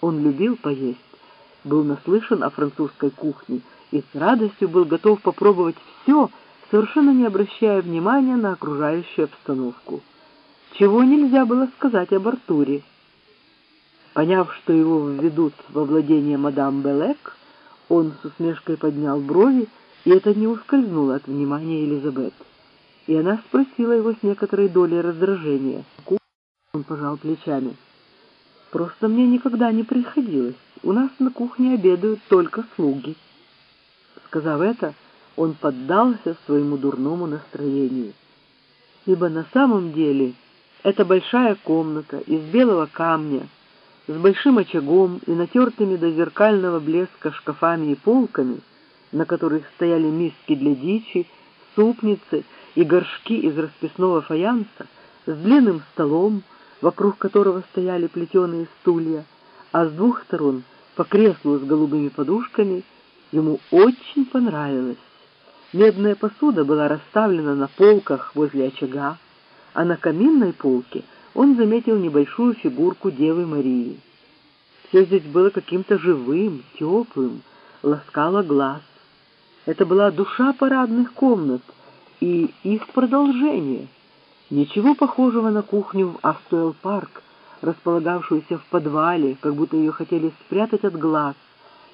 Он любил поесть, был наслышан о французской кухне и с радостью был готов попробовать все, совершенно не обращая внимания на окружающую обстановку. Чего нельзя было сказать об Артуре. Поняв, что его введут во владение мадам Белек, он с усмешкой поднял брови, и это не ускользнуло от внимания Элизабет. И она спросила его с некоторой долей раздражения. Он пожал плечами. «Просто мне никогда не приходилось. У нас на кухне обедают только слуги». Сказав это, он поддался своему дурному настроению. Ибо на самом деле это большая комната из белого камня, с большим очагом и натертыми до зеркального блеска шкафами и полками, на которых стояли миски для дичи, супницы и горшки из расписного фаянса, с длинным столом, вокруг которого стояли плетеные стулья, а с двух сторон по креслу с голубыми подушками, ему очень понравилось. Медная посуда была расставлена на полках возле очага, а на каминной полке он заметил небольшую фигурку Девы Марии. Все здесь было каким-то живым, теплым, ласкало глаз. Это была душа парадных комнат и их продолжение. Ничего похожего на кухню в Астуэл-парк, располагавшуюся в подвале, как будто ее хотели спрятать от глаз,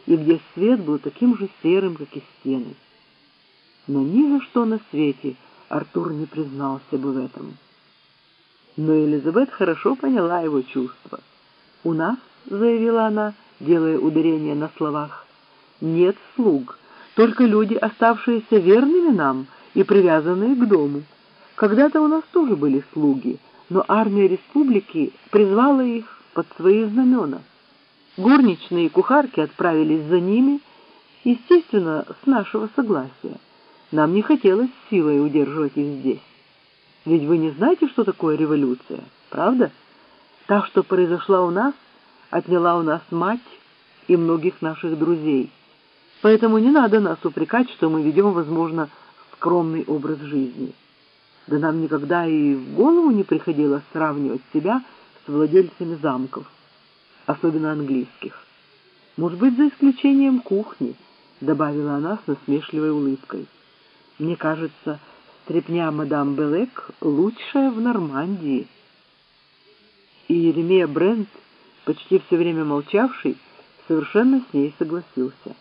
и где свет был таким же серым, как и стены. Но ни за что на свете Артур не признался бы в этом. Но Элизабет хорошо поняла его чувства. «У нас, — заявила она, делая ударение на словах, — нет слуг, только люди, оставшиеся верными нам и привязанные к дому. Когда-то у нас тоже были слуги, но армия республики призвала их под свои знамена. Горничные и кухарки отправились за ними, естественно, с нашего согласия. Нам не хотелось силой удерживать их здесь. Ведь вы не знаете, что такое революция, правда? Та, что произошла у нас, отняла у нас мать и многих наших друзей. Поэтому не надо нас упрекать, что мы ведем, возможно, скромный образ жизни. Да нам никогда и в голову не приходило сравнивать себя с владельцами замков, особенно английских. Может быть, за исключением кухни, добавила она с насмешливой улыбкой. Мне кажется, Трепня мадам Белек лучшая в Нормандии. И Еремея Брент, почти все время молчавший, совершенно с ней согласился.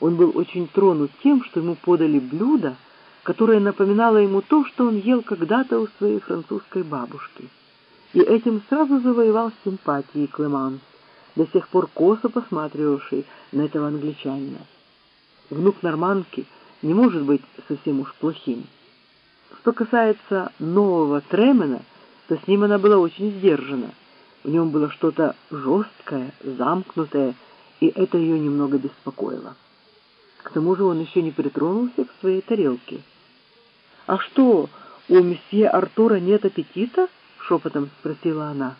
Он был очень тронут тем, что ему подали блюдо, которое напоминало ему то, что он ел когда-то у своей французской бабушки. И этим сразу завоевал симпатии Клеманс, до сих пор косо посматривавший на этого англичанина. Внук норманки не может быть совсем уж плохим. Что касается нового Тремена, то с ним она была очень сдержана. В нем было что-то жесткое, замкнутое, и это ее немного беспокоило. К тому же он еще не притронулся к своей тарелке. «А что, у месье Артура нет аппетита?» — шепотом спросила она.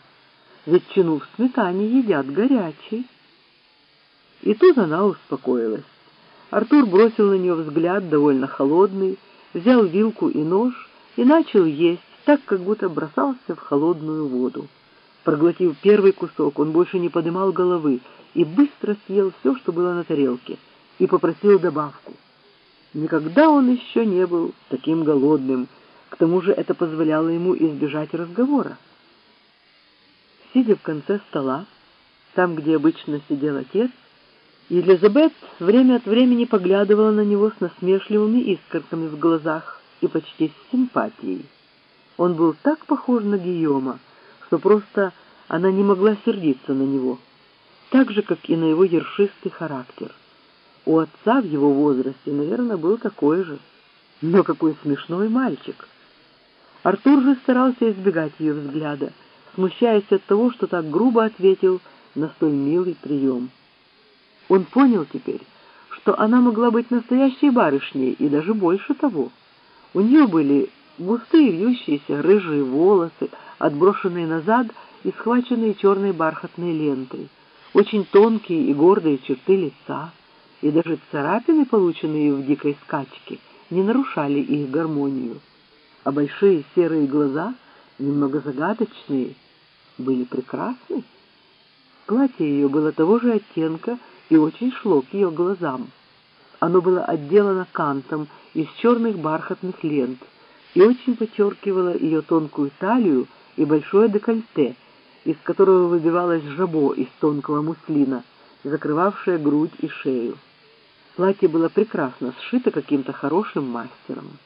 «Ведь чину в сметане едят горячий». И тут она успокоилась. Артур бросил на нее взгляд довольно холодный, взял вилку и нож и начал есть, так, как будто бросался в холодную воду. Проглотив первый кусок, он больше не подымал головы и быстро съел все, что было на тарелке, и попросил добавку. Никогда он еще не был таким голодным, к тому же это позволяло ему избежать разговора. Сидя в конце стола, там, где обычно сидел отец, Елизабет время от времени поглядывала на него с насмешливыми искорками в глазах и почти с симпатией. Он был так похож на Гийома, что просто она не могла сердиться на него, так же, как и на его ершистый характер. У отца в его возрасте, наверное, был такой же. Но какой смешной мальчик! Артур же старался избегать ее взгляда, смущаясь от того, что так грубо ответил на столь милый прием. Он понял теперь, что она могла быть настоящей барышней и даже больше того. У нее были густые вьющиеся рыжие волосы, отброшенные назад и схваченные черной бархатной лентой, очень тонкие и гордые черты лица, и даже царапины, полученные в дикой скачке, не нарушали их гармонию. А большие серые глаза, немного загадочные, были прекрасны. Платье ее было того же оттенка и очень шло к ее глазам. Оно было отделано кантом из черных бархатных лент и очень подчеркивало ее тонкую талию и большое декольте, из которого выбивалось жабо из тонкого муслина, закрывавшее грудь и шею. Платье было прекрасно сшито каким-то хорошим мастером.